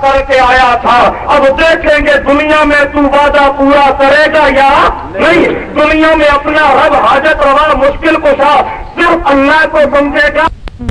کر کے آیا تھا۔ اب دیکھیں گے دنیا میں تو وعدہ پورا کرے گا یا نہیں؟ دنیا میں اپنا رب حاجت روا مشکل کو تھا صرف اللہ کو سمجھے گا۔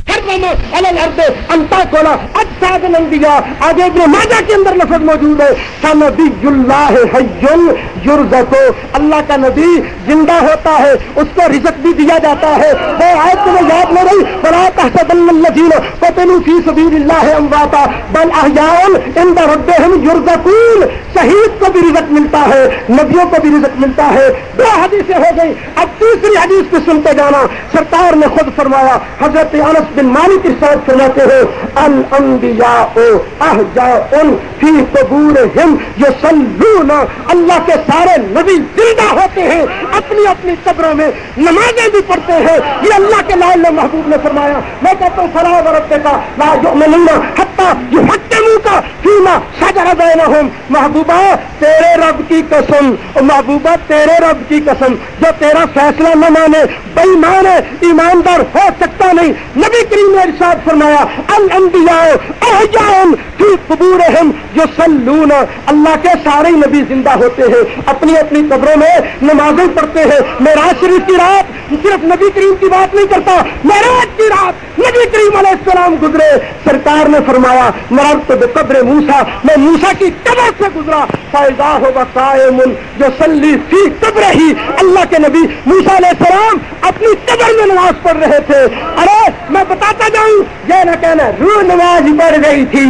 انتا کھولا اچھا دیا۔ آگے ابن ماجہ کے اندر لفظ موجود ہے۔ سنبی اللہ حیل یرزقو اللہ کا نبی زندہ ہوتا ہے، اس کو رزق بھی دیا جاتا ہے۔ وہ آئے تمہیں یاد نہ رہی۔ بلا تحت الذین قتلوا فی سبیل اللہ امواتا بل احیاء عند ربهم یرزقون شہید کو بھی رزق ملتا ہے، نبیوں کو بھی رزق ملتا ہے۔ دو حدیثیں ہو گئی اب تیسری حدیث پہ سنتے جانا۔ سرکار نے خود فرمایا، حضرت انس بن مالک ارشاد فرماتے ہیں، الانبیاء احجاء فی قبورہم یصلون اللہ کے سارے نبی زندہ ہوتے ہیں، اپنی اپنی قبروں میں نمازیں بھی پڑھتے ہیں۔ یہ اللہ کے لال محبوب نے فرمایا، میں کہتا ہوں، فلاح ورتے کا لا یؤمنون حتی یحکموا کا فیما شجر بینہم۔ محبوبہ، تیرے رب کی قسم محبوبہ، تیرے رب کی قسم، جو تیرا فیصلہ نہ مانے بےمان ہے، ایماندار ہو سکتا نہیں۔ نبی کریم نے ارشاد فرمایا الانبیاء احجان فی قبورہم یصلون اللہ کے سارے نبی زندہ ہوتے ہیں، اپنی اپنی قبروں میں نمازیں پڑھتے ہیں۔ میراج شریف کی رات صرف نبی کریم کی بات نہیں کرتا میراج کی رات نبی کریم علیہ السلام گزرے۔ سرکار نے فرمایا مرد تو قبر موسا میں موسا کی قبر سے گزرا۔ فائدہ ہوگا قائم جو سلی فی قبر ہی اللہ کے نبی موسا علیہ السلام اپنی قبر میں نماز پڑھ رہے تھے۔ ارے، میں بتاتا جاؤں، یہ نہ کہنا، روح نماز پڑھ گئی تھی۔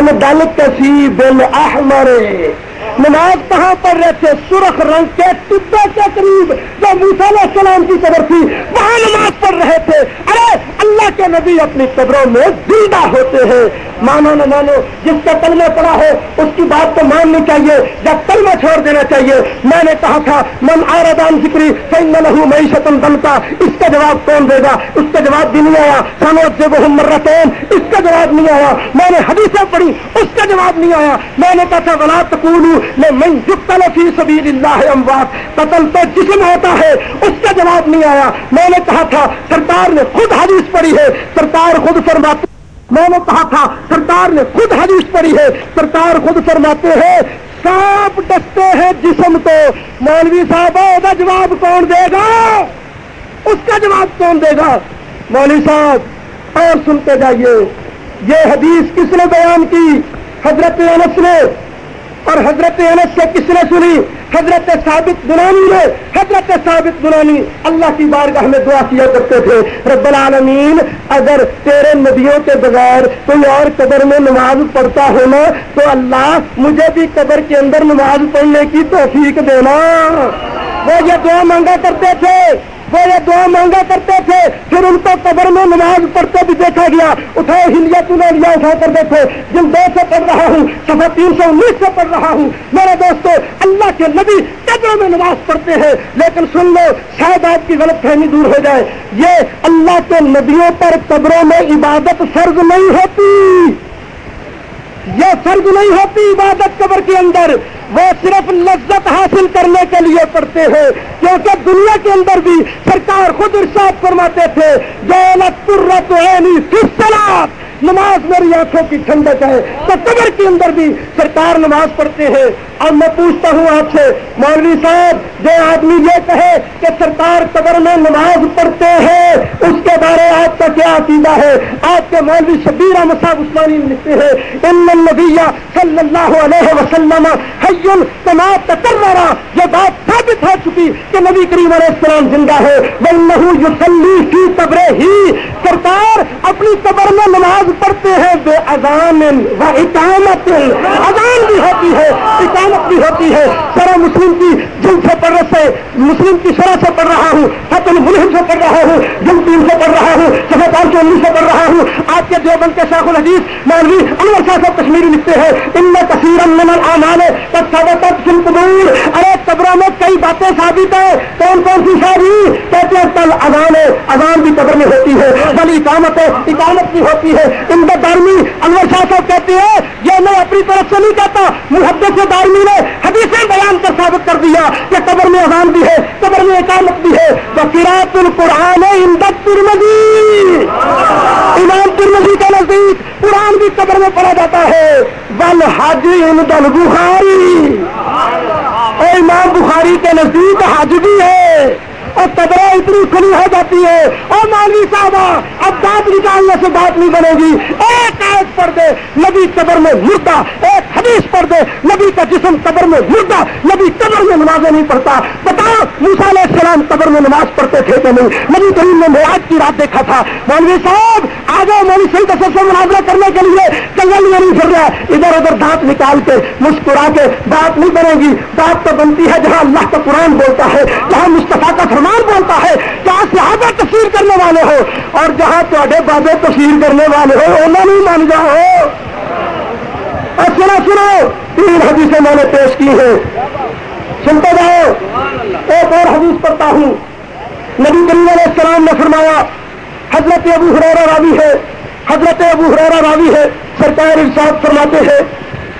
دل کسی دل احمر۔ نماز کہاں پڑھ رہے تھے؟ سرخ رنگ کے ٹبے کے قریب۔ جو علیہ السلام کی قبر تھی، وہاں نماز پڑھ رہے تھے۔ ارے، اللہ کے نبی اپنی قبروں میں زندہ ہوتے ہیں۔ مانو نہ مانو، جس کا کلمہ پڑا ہے اس کی بات تو ماننی چاہیے یا کلمہ چھوڑ دینا چاہیے۔ میں نے کہا تھا، من آردان ذکری سین لہو معیشت بنتا اس کا جواب کون دے گا؟ اس کا جواب بھی نہیں آیا۔ سنوت سے وہ مرتین اس کا جواب نہیں آیا۔ میں نے حدیثیں پڑھی، اس کا جواب نہیں آیا۔ میں نے کہا تھا، ولا تقولو لمن يقتل في سبيل الله اموات قتل تو جسم ہوتا ہے، اس کا جواب نہیں آیا۔ میں نے کہا تھا، سرکار نے خود حدیث پڑھی ہے۔ سرکار خود فرماتے میں نے کہا تھا، سرکار نے خود حدیث پڑھی ہے۔ سرکار خود فرماتے ہیں، سانپ ڈستے ہیں جسم کو۔ مولوی صاحب کا جواب کون دے گا؟ اس کا جواب کون دے گا؟ مولوی صاحب، اور سنتے جائیے، یہ حدیث کس نے بیان کی؟ حضرت انس نے اور حضرت انس سے کس نے سنی؟ حضرت ثابت بنانی نے۔ حضرت ثابت بنانی اللہ کی بارگاہ میں دعا کیا کرتے تھے۔ رب العالمین، اگر تیرے نبیوں کے بغیر کوئی اور قبر میں نماز پڑھتا ہونا، تو اللہ مجھے بھی قبر کے اندر نماز پڑھنے کی توفیق دینا۔ وہ یہ دعا مانگا کرتے تھے۔ وہ یہ دعا مانگا کرتے تھے، پھر ان کو قبر میں نماز پڑھتے بھی دیکھا گیا۔ اٹھائے ہلیا تنہیں لیا، اٹھا کر دیکھے جن دو سے پڑھ رہا ہوں سفا تین سو انیس سے پڑھ رہا ہوں۔ میرے دوستو، اللہ کے نبی قبروں میں نماز پڑھتے ہیں، لیکن سن لو، شاید آپ کی غلط فہمی دور ہو جائے۔ یہ اللہ کے نبیوں پر قبروں میں عبادت فرض نہیں ہوتی۔ یہ فرض نہیں ہوتی عبادت قبر کے اندر۔ وہ صرف لذت حاصل کرنے کے لیے پڑھتے ہیں کیونکہ دنیا کے اندر بھی سرکار خود ارشاد فرماتے تھے جو لت نماز میری آنکھوں کی ٹھنڈک ہے، تو قبر کے اندر بھی سرکار نماز پڑھتے ہیں۔ اب میں پوچھتا ہوں آپ سے، مولوی صاحب، جو آدمی یہ کہے کہ سرکار قبر میں نماز پڑھتے ہیں، اس کے بارے آپ کا کیا عقیدہ ہے؟ آپ کے مولوی شبیر احمد صاحب عثمانی لکھتے ہیں، ان النبیہ صلی اللہ علیہ وسلم حی کما تکررا یہ بات ثابت ہو چکی کہ نبی کریم علیہ السلام زندہ ہے والنہو یصلی فی قبرہ ہی سرکار اپنی قبر میں نماز پڑھتے ہیں، بے اذان و اقامت. اذان بھی ہوتی ہے، اقامت بھی ہوتی ہے. سر مسلم کی جن سے پڑھ رہے مسلم کی شرح سے پڑھ رہا ہوں حت الملحم سے پڑھ رہا ہوں جن تین سے پڑھ رہا ہوں سفر پانچ سو انیس سے پڑھ رہا ہوں. آپ کے دیوبند کے شاخ الحدیث مولوی انور شاہ صاحب کشمیری لکھتے ہیں، ان میں کثیر من الامان تب ثابت سن قبول ارے قبروں میں کئی باتیں ثابت ہیں، کون کون سی شادی؟ کہتے ہیں، کل اذان ہے، اذان بھی قبر میں ہوتی ہے بل اقامت ہے، اقامت بھی ہوتی ہے. ان کا دارمی انور شاہ صاحب کہتے ہیں، یہ میں اپنی طرف سے نہیں کہتا محبت سے دارمی نے حدیثیں بیان کر ثابت کر دیا کہ قبر میں اذان بھی ہے، قبر میں اقامت بھی ہے۔ تو القرآن اندت ترمزی امام ترمزی کے نزدیک قرآن بھی قبر میں پڑھا جاتا ہے۔ بل حاجی ان بخاری اور امام بخاری کے نزدیک حج بھی ہے۔ اور قدریں اتنی کھلی ہو جاتی ہے۔ اور مولوی صاحب اب دانت نکالنے سے بات نہیں بنے گی۔ ایک آیت پڑھ دے، نبی قبر میں مردہ۔ ایک حدیث پڑھ دے، نبی کا جسم قبر میں مردہ۔ نبی قبر میں نمازیں نہیں پڑھتا۔ بتاؤ موسا علیہ السلام قبر میں نماز پڑھتے تھے کہ نہیں؟ نبی کریم نے میراج کی رات دیکھا تھا۔ مولوی صاحب آ جاؤ مولوی صحیح تصور سے مناظرہ کرنے کے لیے کنگل میں نہیں پھر رہا ادھر ادھر دانت نکال کے مسکرا کے بات نہیں بنے گی۔ بات تو بنتی ہے جہاں اللہ کا قرآن بولتا ہے، جہاں مصطفیٰ کا فرمان بولتا ہے، جہاں صحابہ تفسیر کرنے والے ہو اور جہاں تے بابے تفسیر کرنے والے ہو انہوں نہیں مان جاؤ۔ اور سنو سنو، تین حدیثیں میں نے پیش کی ہیں۔ سنتے جاؤ۔ ایک اور حدیث پڑھتا ہوں۔ نبی کریم علیہ السلام نے فرمایا حضرت ابو حرارا راوی ہے۔ حضرت ابو حرارا راوی ہے۔ سرکار ارشاد فرماتے ہیں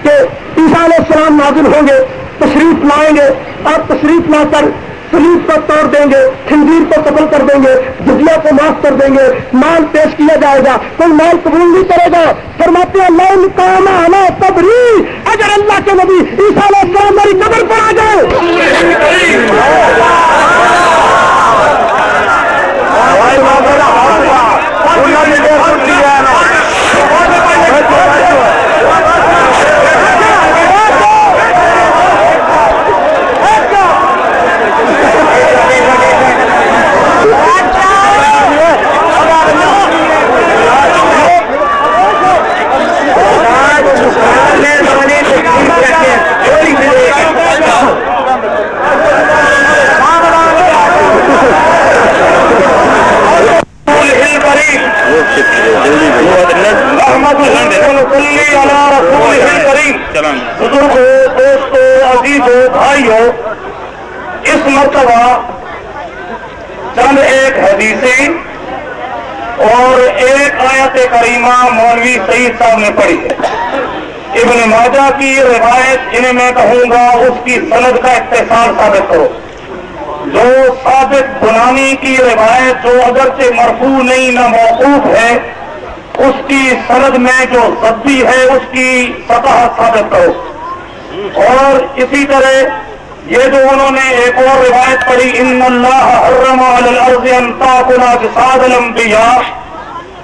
کہ عیسیٰ علیہ السلام نازل ہوں گے، تشریف لائیں گے اور تشریف لا کر سلیب کو توڑ دیں گے خنزیر کو قتل کر دیں گے جزیا کو معاف کر دیں گے، مال پیش کیا جائے گا، کوئی مال قبول نہیں کرے گا۔ فرماتے اللہ کام آنا قبری، اگر اللہ کے نبی عیسیٰ علیہ السلام میری قبر پر آ جائے بزرگوں دوستوں عزیزوں بھائیوں اس مرتبہ چند ایک حدیثیں اور ایک آیت کریمہ مولوی سعید صاحب نے پڑھی۔ ہے ابن ماجہ کی روایت انہیں میں کہوں گا، اس کی سند کا اتصال ثابت کرو۔ جو ثابت بنانی کی روایت جو اگرچہ مرفوع نہیں، نہ موقوف ہے، اس کی سند میں جو ضبطی ہے، اس کی سطح ثابت کرو۔ اور اسی طرح یہ جو انہوں نے ایک اور روایت پڑھی، ان اللہ حرم علی الارض ان تاکل اجساد الانبیاء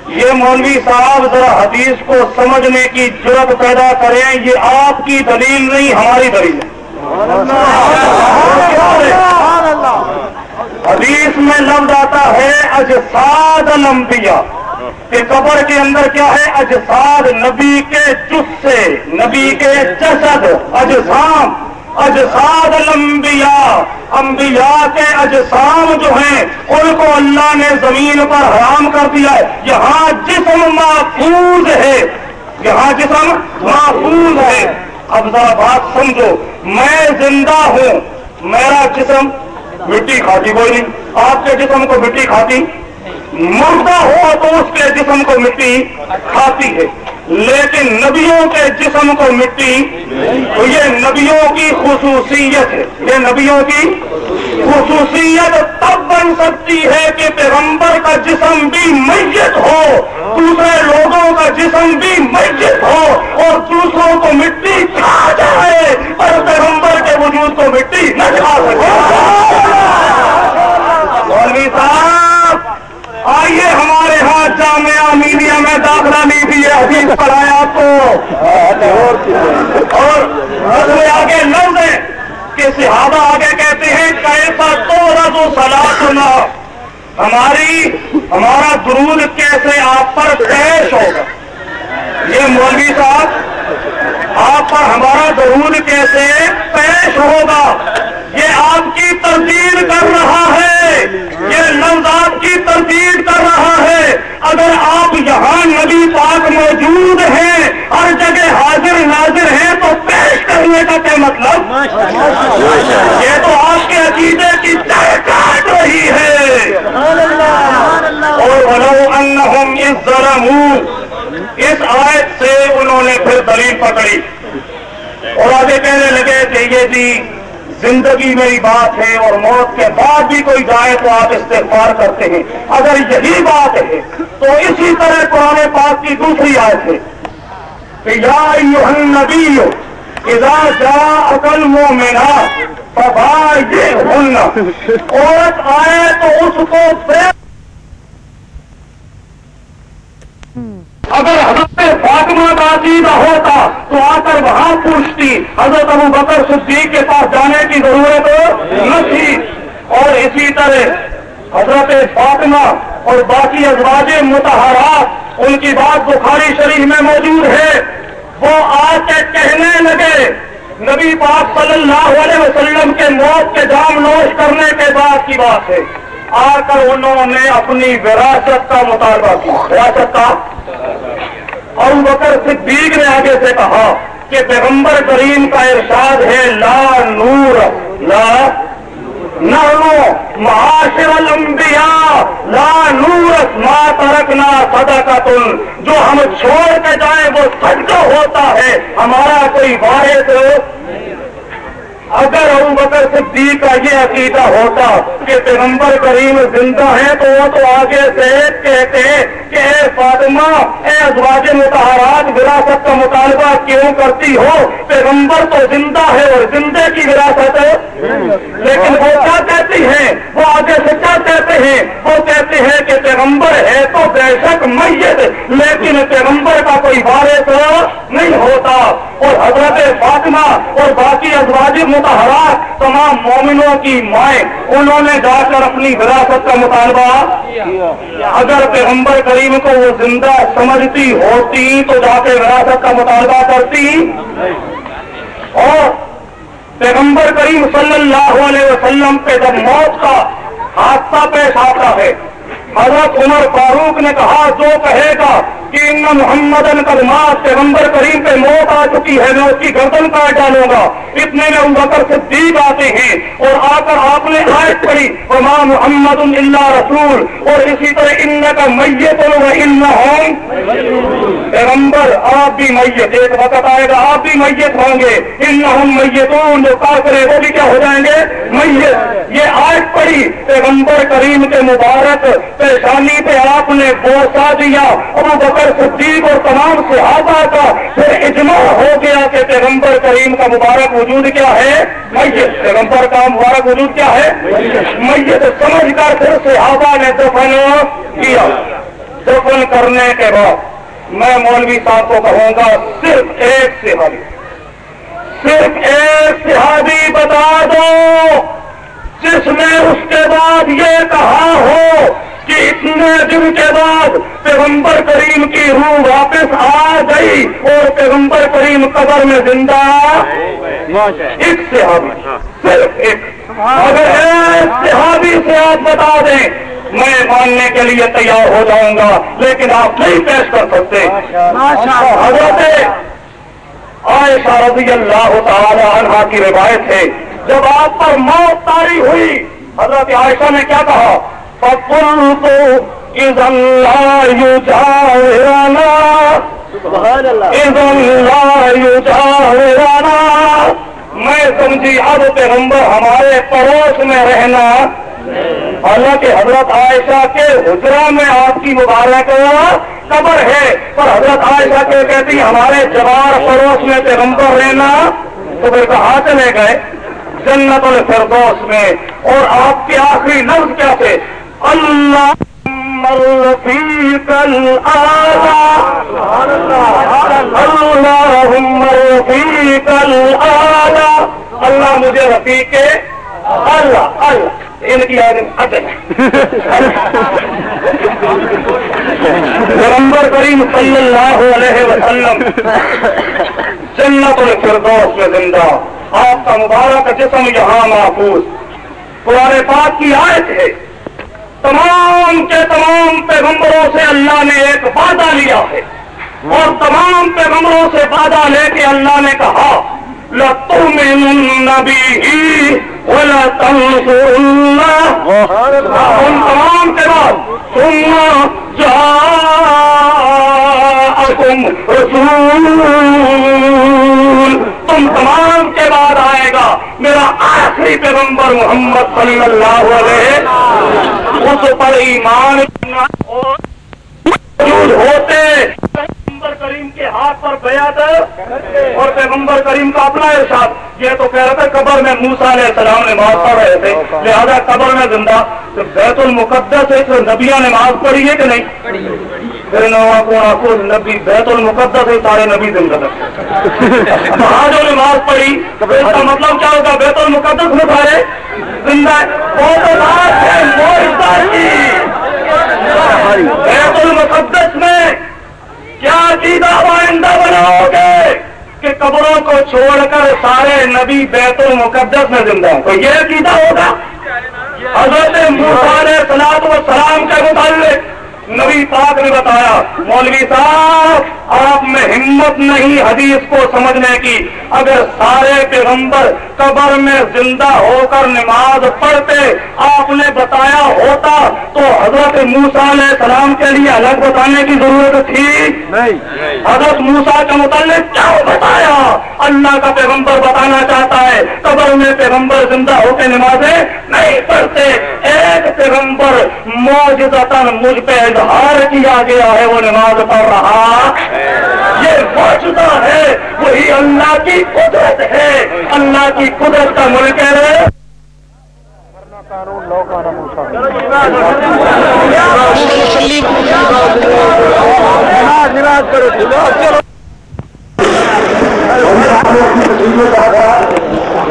یہ مولوی صاحب ذرا حدیث کو سمجھنے کی جرت پیدا کریں، یہ آپ کی دلیل نہیں، ہماری دلیل ہے۔ حدیث میں لفظ آتا ہے، اجساد الانبیاء۔ کہ قبر کے اندر کیا ہے؟ اجساد نبی کے جس سے، نبی کے جسد، اجسام۔ اجساد الانبیاء، انبیاء کے اجسام جو ہیں، ان کو اللہ نے زمین پر حرام کر دیا ہے۔ یہاں جسم محفوظ ہے۔ یہاں جسم محفوظ ہے۔ اب ذرا بات سمجھو، میں زندہ ہوں۔ میرا جسم مٹی کھاتی، کوئی نہیں۔ آپ کے جسم کو مٹی کھاتی؟ مردہ ہو تو اس کے جسم کو مٹی کھاتی ہے۔ لیکن نبیوں کے جسم کو مٹی تو یہ نبیوں کی خصوصیت ہے۔ یہ نبیوں کی خصوصیت تب بن سکتی ہے کہ پیغمبر کا جسم بھی میت ہو، دوسرے لوگوں کا جسم بھی میت ہو اور دوسروں کو مٹی کھا جائے۔ پر پیغمبر کے وجود کو مٹی نہ کھا سکے مولوی صاحب آئیے ہمارے ہاتھ جامعہ میڈیا میں داخلہ حدیث پڑھایا آپ کو۔ اور اگلے آگے لفظ ہے کہ صحابہ آگے کہتے ہیں، کیسا تو رضو سلا سنا ہماری، ہمارا درود کیسے آپ پر پیش ہوگا؟ یہ مولوی صاحب، آپ پر ہمارا درود کیسے پیش ہوگا؟ یہ آپ کی تردید کر رہا ہے، یہ لفظ آپ کی تردید کر رہا ہے۔ اگر آپ یہاں نبی پاک موجود ہیں ہر جگہ حاضر ناظر ہیں تو پیش کرنے کا کیا مطلب؟ یہ تو آپ کے عقیدے کی جڑ کاٹ رہی ہے۔ اور بلو انہم اس ظلموں اس آیت سے انہوں نے پھر دلیل پکڑی۔ اور آگے کہنے لگے کہ یہ جی زندگی میری بات ہے اور موت کے بعد بھی کوئی جائے تو آپ استغفار کرتے ہیں۔ اگر یہی بات ہے تو اسی طرح قرآن پاک کی دوسری آیت ہے۔ کہ یا النبی اذا جاء اکل مومنا ببا یہ عورت آئے تو اس کو اگر حضرت فاطمہ کا عقیدہ ہوتا تو آ کر وہاں پوچھتی، حضرت ابو بکر صدیق کے پاس جانے کی ضرورت نہ تھی اور اسی طرح حضرت فاطمہ اور باقی ازواج متحرات، ان کی بات بخاری شریف میں موجود ہے۔ وہ آ کے کہنے لگے، نبی پاک صلی اللہ علیہ وسلم کے موت کے جام نوش کرنے کے بعد کی بات ہے۔ آ کر انہوں نے اپنی وراثت کا مطالبہ کیا۔ وراثت کا؟ اور بکر صدیق نے آگے سے کہا کہ پیغمبر کریم کا ارشاد ہے، لا نور، لا نو معاشر الانبیاء، لا نور، ما ترکنا صدقہ تم جو ہم چھوڑ کے جائیں وہ صدقہ ہوتا ہے، ہمارا کوئی وارث اگر ابو بکر صدیق کا یہ عقیدہ ہوتا کہ پیغمبر کریم زندہ ہے تو وہ تو آگے سے کہتے کہ اے فاطمہ، اے ازواج متحرات وراثت کا مطالبہ کیوں کرتی ہو؟ پیغمبر تو زندہ ہے اور زندے کی وراثت۔ ہے لیکن وہ کیا کہتی ہیں؟ وہ آگے سے کیا کہتے ہیں؟ وہ کہتے ہیں کہ پیغمبر ہے تو بے شک میت، لیکن پیغمبر کا کوئی وارث نہیں ہوتا۔ اور حضرت فاطمہ اور باقی ازواج متحرات تمام مومنوں کی مائیں، انہوں نے جا کر اپنی وراثت کا مطالبہ اگر پیغمبر کریم کو وہ زندہ سمجھتی ہوتی تو جا کے وراثت کا مطالبہ کرتی۔ اور پیغمبر کریم صلی اللہ علیہ وسلم پہ جب موت کا حادثہ پیش آتا ہے، حضرت عمر فاروق نے کہا، جو کہے گا کہ ان محمد کلمات پیغمبر کریم پہ موت آ چکی ہے، میں اس کی گردن کاٹ ڈالوں گا۔ اتنے میں ان بکر صدیق آتے ہیں اور آ کر آپ نے آیت پڑھی، وما محمد اللہ رسول۔ اور اسی طرح ان کا میت ان ہوں پیغمبر، آپ بھی میت ایک وقت آئے گا، آپ بھی میت ہوں گے۔ ان ہم میتون جو کار کرے، وہ بھی کیا ہو جائیں گے؟ میت یہ آیت پڑھی، پیغمبر کریم کے مبارک پریشانی پہ آپ نے بوسا دیا۔ ابو بکر صدیق اور تمام صحابہ کا پھر اجماع ہو گیا کہ پیغمبر کریم کا مبارک وجود کیا ہے؟ میت۔ پیغمبر کا مبارک وجود کیا ہے؟ میت سمجھ کر پھر صحابہ نے دفن کیا۔ دفن کرنے کے بعد میں مولوی صاحب کو کہوں گا، صرف ایک صحابی۔ صرف ایک صحابی بتا دو، جس نے اس کے بعد یہ کہا ہو کہ اتنے دن کے بعد پیغمبر کریم کی روح واپس آ گئی اور پیغمبر کریم قبر میں زندہ ایک صحابی صرف ایک۔ اگر صحابی سے آپ بتا دیں میں ماننے کے لیے تیار ہو جاؤں گا لیکن آپ نہیں پیش کر سکتے۔ حضرت عائشہ رضی اللہ تعالی عنہ کی روایت ہے جب آپ پر موت تاری ہوئی حضرت عائشہ نے کیا کہا؟ میں سمجھی اب پیغمبر ہمارے پڑوس میں رہنا۔ حالانکہ حضرت عائشہ کے حجرا میں آپ کی مبارک قبر ہے۔ پر حضرت عائشہ کے کہتی ہمارے جوار پڑوس میں پیغمبر رہنا۔ تو پھر کہاں چلے گئے؟ جنت الفردوس میں۔ اور آپ کے آخری لفظ کیا تھے؟ اللہ اللہ مجھے رفیق اللہ اللہ۔ ان کی پیغمبر کریم صلی اللہ علیہ وسلم جنت الفردوس میں زندہ، آپ کا مبارک جسم یہاں محفوظ۔ قرآن پاک کی آیت ہے۔ تمام کے تمام پیغمبروں سے اللہ نے ایک وعدہ لیا ہے۔ اور تمام پیغمبروں سے وعدہ لے کے اللہ نے کہا نبی بولا تم ان تمام کے بعد سننا جا تم رسول۔ تم تمام کے بعد آئے گا۔ میرا آخری پیغمبر محمد صلی اللہ علیہ اس پر ایمان موجود ہوتے۔ پیغمبر کریم کے ہاتھ پر بیعت اور پیغمبر کریم کا اپنا ارشاد۔ یہ تو کہہ رہے تھے قبر میں موسا علیہ السلام نماز پڑھ رہے تھے۔ لہذا قبر میں زندہ بیت المقدس ایک نبیاں نماز پڑھی ہے کہ نہیں؟ نوا کو نبی بیت المقدس ہے سارے نبی زندہ جو نماز پڑھی، تو اس کا مطلب کیا ہوگا؟ بیت المقدس میں سارے زندہ بیت المقدس میں کیا عقیدہ آئندہ بناؤ گے کہ قبروں کو چھوڑ کر سارے نبی بیت المقدس میں زندہ ہوں؟ تو یہ عقیدہ ہوگا؟ حضرت موسیٰ علیہ سلاد و سلام کے متعلق نبی پاک نے بتایا مولوی صاحب آپ میں ہمت نہیں حدیث کو سمجھنے کی۔ اگر سارے پیغمبر قبر میں زندہ ہو کر نماز پڑھتے آپ نے بتایا ہوتا تو حضرت موسا علیہ السلام کے لیے الگ بتانے کی ضرورت تھی۔ نہیں۔ حضرت موسا کے متعلق کیا بتایا؟ اللہ کا پیغمبر بتانا چاہتا ہے قبر میں پیغمبر زندہ ہو کے نمازیں نہیں پڑھتے۔ ایک پیغمبر موجودہ مجھ پہ اظہار کیا گیا ہے وہ نماز پڑھ رہا۔ یہ موجودہ ہے وہی اللہ کی قدرت ہے۔ اللہ کی قدرت کا ملک ہے۔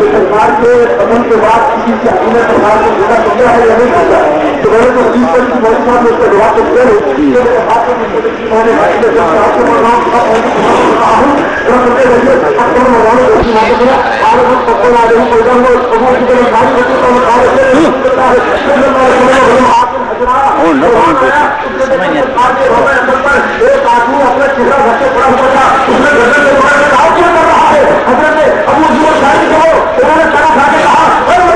سرکار کے قدم کے بعد کسی سے اپنے سرکار کو جگہ تو کیا ہے یا نہیں ہوتا تو میں نے تو تیس پر کی بہت صاحب نے اس کا جواب تو دیا ایک آدمی اپنا چہرہ گھر سے پڑا ہوا تھا اس نے گھر سے ہے۔ حضرت ابو جیو شاہی کو انہوں نے کھڑا کھا کے کہا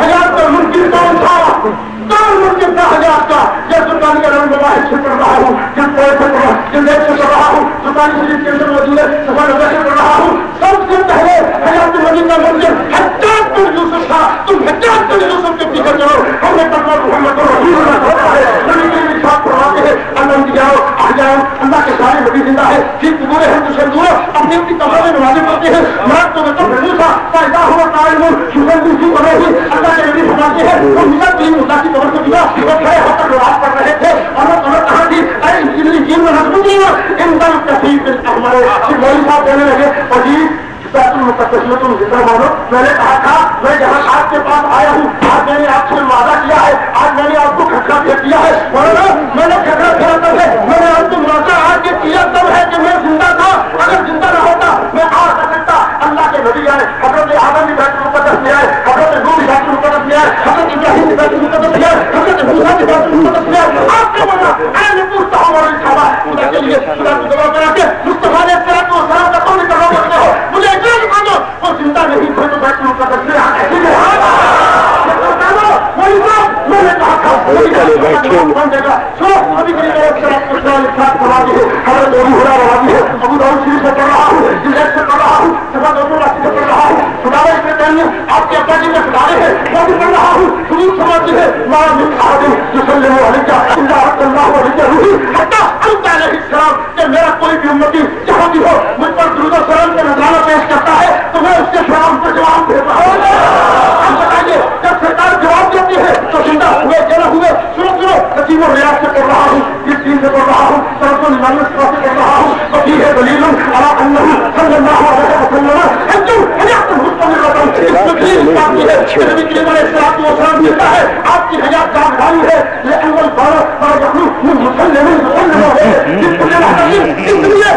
حیات کا ممکن کون تھا؟ کون ممکن تھا حیات کا؟ یہ سلطان کا رنگ مباحث سے پڑھ رہا ہوں کوئی دیکھ پڑھ رہا ہوں سلطان شریف کے اندر موجود ہے سفر پڑھ رہا ہوں سب سے پہلے حیات نبی کا ممکن حجات بن یوسف تھا تم حجات بن یوسف کے فکر کرو ہم نے کرنا محمد رسول اللہ ہوتا ہے نبی کریم ارشاد فرماتے ہیں۔ اللہ جاؤ آ جاؤ اللہ کے سارے نبی زندہ ہے ٹھیک پورے ہیں تو شروع اپنی اپنی کمروں میں نمازیں پڑھتے ہیں۔ مرد تو تو بھلو تھا پیدا ہوا تعلیم، شکر دوسری بنے ہی اللہ کے نبی فرماتے ہیں وہ ملت تین اللہ کی قبر سے دیا وہ کھڑے ہو کر نماز پڑھ رہے تھے، اور وہ قبر کہاں تھی ارے اس کی جن میں نظم نہیں ہے ان دم کثیر ہمارے مولوی صاحب کہنے لگے، عجیب تم جتنا مانو۔ میں نے کہا تھا، میں جہاں آپ کے پاس آیا ہوں، آج میں نے آپ سے وعدہ کیا ہے، آج میں نے آپ کو کھٹکا پھیر دیا ہے مولانا میں نے کھٹکا پھیرا تب ہے میں نے آپ کو مناسب آج یہ کیا تب ہے کہ میں زندہ تھا اگر زندہ نہ ہوتا میں آ سکتا اللہ کے نبی آئے حضرت آدم بھی بیٹھ مقدس میں آئے حضرت نور بھی بیٹھ مقدس میں آئے حضرت ابراہیم بھی بیٹھ مقدس میں آئے حضرت موسیٰ بھی بیٹھ مقدس میں آئے آپ کے بنا اے میں پوچھتا ہوں اور انشاءاللہ خدا کے لیے خدا کی دعا کرا کے مصطفیٰ علیہ السلام کو سلام کا قول کرنا پڑتے ہو مجھے اتنا بتا دو وہ زندہ نہیں تھے تو بیٹھ مقدس میں آئے ٹھیک ہے وہی بات میں نے کہا تھا وہی بندے کا سو ابھی کے لیے ایک طرح کچھ نہ لکھا کروا دی ہے حضرت ابو ہرا روا دی ہے ابو داؤد شریف سے پڑھ رہا ہوں جلد سے پڑھ رہا ہوں سبا دونوں راسی سے پڑھ رہا ہوں خداوے سے کہنے آپ کے ابا جی میں خداوے ہیں وہ بھی پڑھ رہا ہوں سنید سماجی ہے ماں من آدم جسلم علیکہ اللہ اللہ علیکہ روحی حتی انت علیہ السلام کہ میرا کوئی بھی امتی جہاں بھی ہو مجھ پر درود و سلام کا نظرانہ پیش کرتا ہے تو میں اس کے سلام پر جواب دیتا ہوں آپ بتائیے جب سرکار جواب دیتی ہے تو زندہ ہوئے کہ نہ ہوئے سنو سنو نصیب و ریاض سے پڑھ رہا ہوں جس دین سے پڑھ رہا ہوں سرس و نماز سے پڑھ رہا ہوں تو بھی ہے دلیل علا انہو صلی اللہ علیہ وسلم انتو حیات مستمر رکھوں اس میں دلیل کافی ہے کہ نبی کریم علیہ السلام و سلام ملتا ہے۔ آپ کی حیات جان ہے لیکن وہ بارہ بارہ مسلم مسلم ہے اس لیے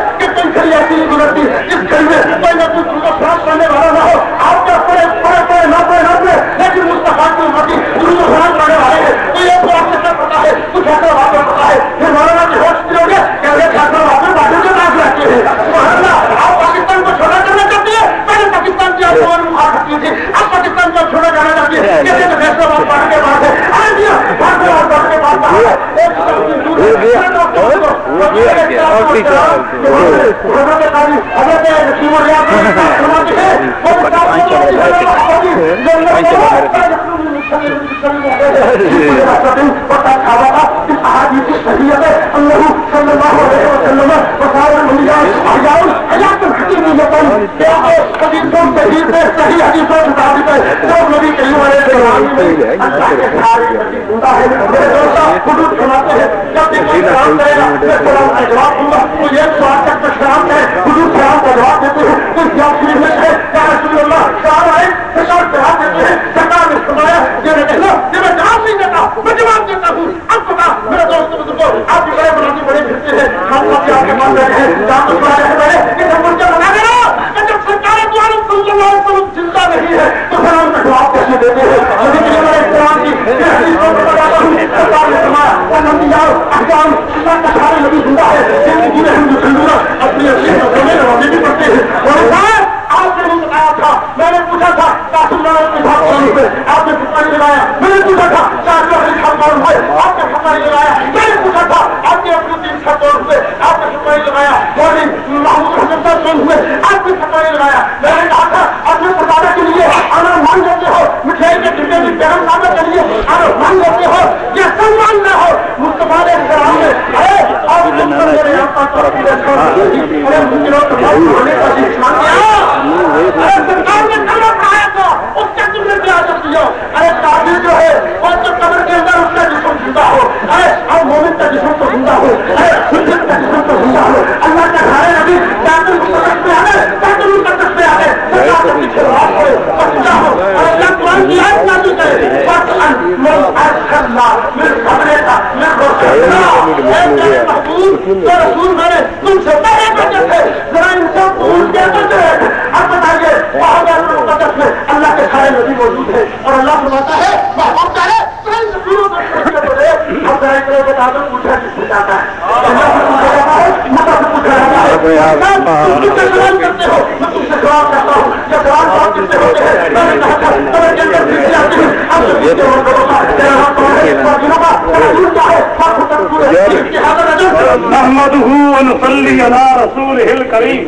جب حضرت جواب دیتے ہیں کچھ جواب شریف میں ہے رسول اللہ آئے سرکار دیتے ہیں سرکار نے یہ میں کہنا یہ میں جواب نہیں دیتا میں جواب دیتا ہوں اب پتا میرے دوست بزرگوں آپ بھی بڑے بنانے بڑے پھرتے ہیں ہم سب آپ کے ہیں جہاں تو رہے کہ جب مرچہ بنا دینا کہ جب سرکار صلی اللہ علیہ وسلم زندہ نہیں ہے تو پھر ہم کا جواب کیسے دیتے ہیں کی کو بتاتا ہوں سرکار نے جاؤ احکام اللہ کا سارے نبی زندہ ہے جن کی پورے ہندو ہندو اپنی اپنی زمین بھی پڑتے ہیں۔ اور آپ نے مجھے بتایا تھا۔ میں نے پوچھا تھا قاسم اللہ کے بھاگ کون ہوئے آپ نے فتوا لگایا۔ میں نے پوچھا تھا شاہ علی خان کون ہوئے؟ آپ نے فتوا لگایا۔ میں نے پوچھا تھا، آپ نے اپنی دین خان کون ہوئے؟ آپ نے فتوا نہیں مولوی محمود حسن صاحب سن ہوئے؟ آپ بھی فتوا لگایا۔ میں نے کہا تھا اپنے پکانے کے لیے اگر مان لیتے ہو مٹھائی کے ڈبے بھی گرم لانے کے لیے اگر مان لیتے ہو، یہ سلمان نہ ہو۔ مصطفیٰ علیہ السلام نے ہے، اور میرے یہاں پر سرکار نے کلمہ پڑھایا تھا اس کا تم نے کیا اثر کیا ارے کافی جو ہے، وہ تو قبر کے اندر اس کا جسم زندہ ہو۔ ارے اور مومن کا جسم تو زندہ ہو۔ ارے سنت کا جسم تو زندہ ہو۔ اللہ کا گھر نبی بیت المقدس میں آ گئے بیت المقدس میں آ گئے سرکار کے پیچھے راہ ہو اور کیا ہو اور اللہ قرآن کی آیت نازل کرے بس ان من ارسلنا من قبلك من رسولنا اے میرے محبوب تم سے پہلے بچے تھے ذرا اب بتائیے وہاں میں اللہ کے سارے نبی موجود ہیں اور اللہ فرماتا ہے محبوب چاہے سارے نبیوں کو پوچھنے بولے اب ذرا اتنے بتا دو پوچھا کس سے جاتا ہے؟ اللہ سے پوچھا جاتا ہے مطلب سے پوچھا جاتا ہے۔ تم مجھ سے سوال کرتے ہو؟ میں تم سے سوال کرتا ہوں۔ یہ سوال بہت کس سے ہوتے ہیں؟ میں نے کہا تھا تمہیں کے اندر پھر آتی ہے۔ اب سے نحمده ونصلي على رسوله الكريم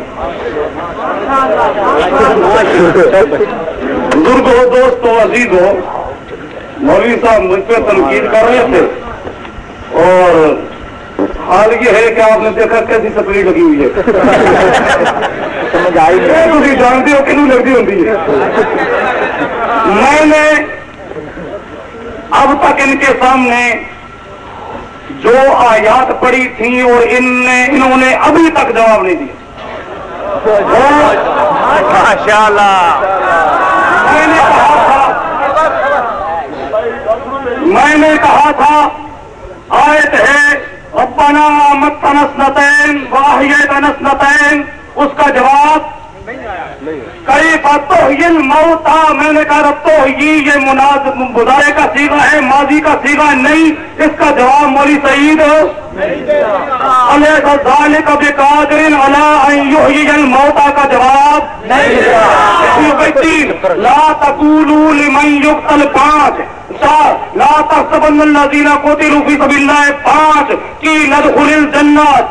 بزرگ ہو دوست ہو عزیز ہو مولوی صاحب مجھ پہ تنقید کر رہے تھے۔ اور حال یہ ہے کہ آپ نے دیکھا کیسی سپری لگی ہوئی ہے۔ تھی جانتے ہو کہ لگتی ہوتی ہے۔ میں نے اب تک ان کے سامنے جو آیات پڑی تھیں اور ان نے انہوں نے ابھی تک جواب نہیں دیا۔ ماشاء اللہ میں نے کہا تھا میں نے کہا تھا، آیت ہے، ربنا مت نسنتین واحیت نسنتین اس کا جواب کئی باتوں یہ موتا میں نے کہا رب تو یہ مناز مدارے کا سیگا ہے، ماضی کا سیگا نہیں۔ اس کا جواب مولی سعید علیہ کا بے قادر علی موتا کا جواب تین، لا تقولوا لمن يقتل پانچ۔ چار، لا تحسبن الذين قتلوا في سبيل الله پانچ۔ کی ندخل الجنات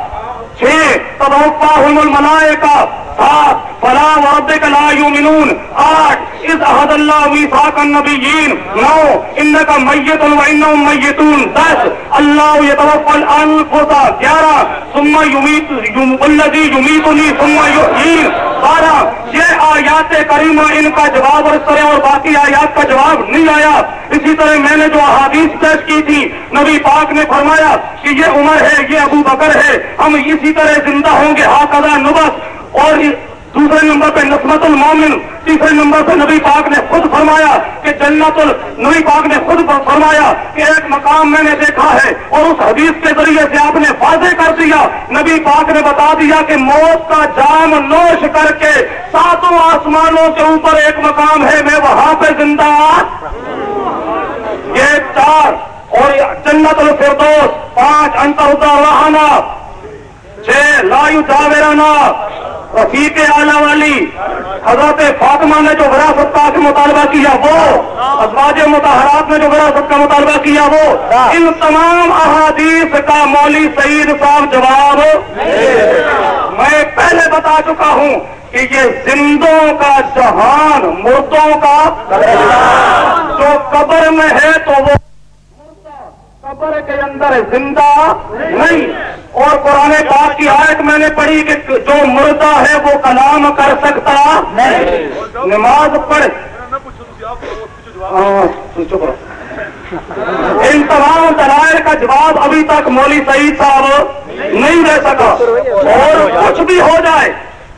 چھ تدوفاهم الملائکہ۔ سات فلا وربك لا يؤمنون آٹھ اذ احد اللہ میثاق النبیین۔ نو انك میت وانهم میتون۔ دس، اللہ يتوفى الانفس گیارہ، ثم يميت الذي يميتني ثم يحيين بارہ، یہ آیات کریمہ ان کا جواب اور اس طرح اور باقی آیات کا جواب نہیں آیا۔ اسی طرح میں نے جو احادیث پیش کی تھی، نبی پاک نے فرمایا کہ یہ عمر ہے، یہ ابو بکر ہے۔ ہم اسی طرح زندہ ہوں گے۔ ہا نبس۔ اور دوسرے نمبر پہ نسمت المومن، تیسرے نمبر پہ نبی پاک نے خود فرمایا کہ جنت ال نبی پاک نے خود فرمایا کہ ایک مقام میں نے دیکھا ہے اور اس حدیث کے ذریعے سے آپ نے واضح کر دیا، نبی پاک نے بتا دیا کہ موت کا جام نوش کر کے ساتوں آسمانوں کے اوپر ایک مقام ہے، میں وہاں پہ زندہ یہ چار اور جنت الفردوس، پانچ انتر رہانا چھ لایو جاویرانا رفیق اعلی والی، حضرت فاطمہ نے جو وراثت کا مطالبہ کیا، وہ ازواج متحرات نے جو وراثت کا مطالبہ کیا، وہ ان تمام احادیث کا مولی سعید صاحب جواب میں پہلے بتا چکا ہوں کہ یہ زندوں کا جہان، مردوں کا جو قبر میں ہے تو وہ قبر کے اندر زندہ نہیں۔ اور قرآن پاک کی آیت میں نے پڑھی کہ جو مردہ ہے وہ کلام کر سکتا نہیں۔ نماز پڑھ۔ ہاں، ان تمام دلائل کا جواب ابھی تک مولی سعید صاحب نہیں دے سکا۔ اور کچھ بھی ہو جائے،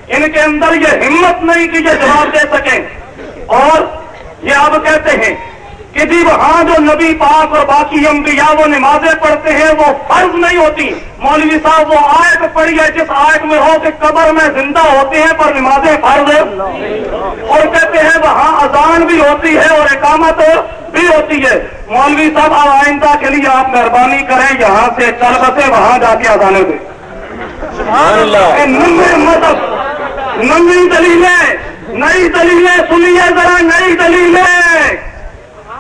ان کے اندر یہ ہمت نہیں کہ یہ جواب دے سکیں۔ اور یہ اب کہتے ہیں کہ جی وہاں جو نبی پاک اور باقی انبیاء وہ نمازیں پڑھتے ہیں وہ فرض نہیں ہوتی۔ مولوی صاحب وہ آیت پڑھی ہے جس آیت میں ہو کہ قبر میں زندہ ہوتے ہیں پر نمازیں فرض اور کہتے ہیں وہاں اذان بھی ہوتی ہے اور اقامت بھی ہوتی ہے۔ مولوی صاحب اب آئندہ کے لیے آپ مہربانی کریں یہاں سے چل بسے وہاں جا کے اذانے دیں۔ نمبر مطلب نئی دلیلیں نئی دلیلیں سنیے ذرا نئی دلیلیں۔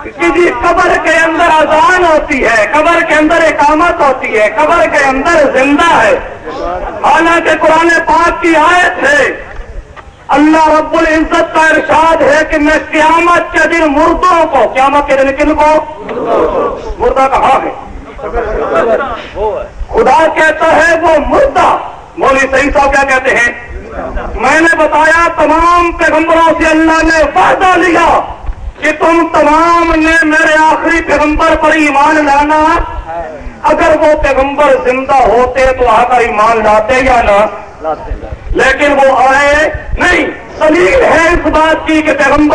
جی قبر کے اندر اذان ہوتی ہے، قبر کے اندر اقامت ہوتی ہے، قبر کے اندر زندہ ہے۔ حالانکہ قرآن پاک کی آیت ہے، اللہ رب العزت کا ارشاد ہے کہ میں قیامت کے دن مردوں کو، قیامت کے دن کن کو؟ مردہ کہاں ہے؟ خدا کہتا ہے وہ مردہ۔ مولوی صحیح صاحب کیا کہتے ہیں؟ میں نے بتایا تمام پیغمبروں سے اللہ نے وعدہ لیا۔ کہ تم تمام نے میرے آخری پیغمبر پر ایمان لانا؟ اگر وہ پیغمبر زندہ ہوتے تو آ کر ایمان لاتے یا نہ؟ لیکن وہ آئے نہیں دلیل ہے اس بات کی کہ پیغمبر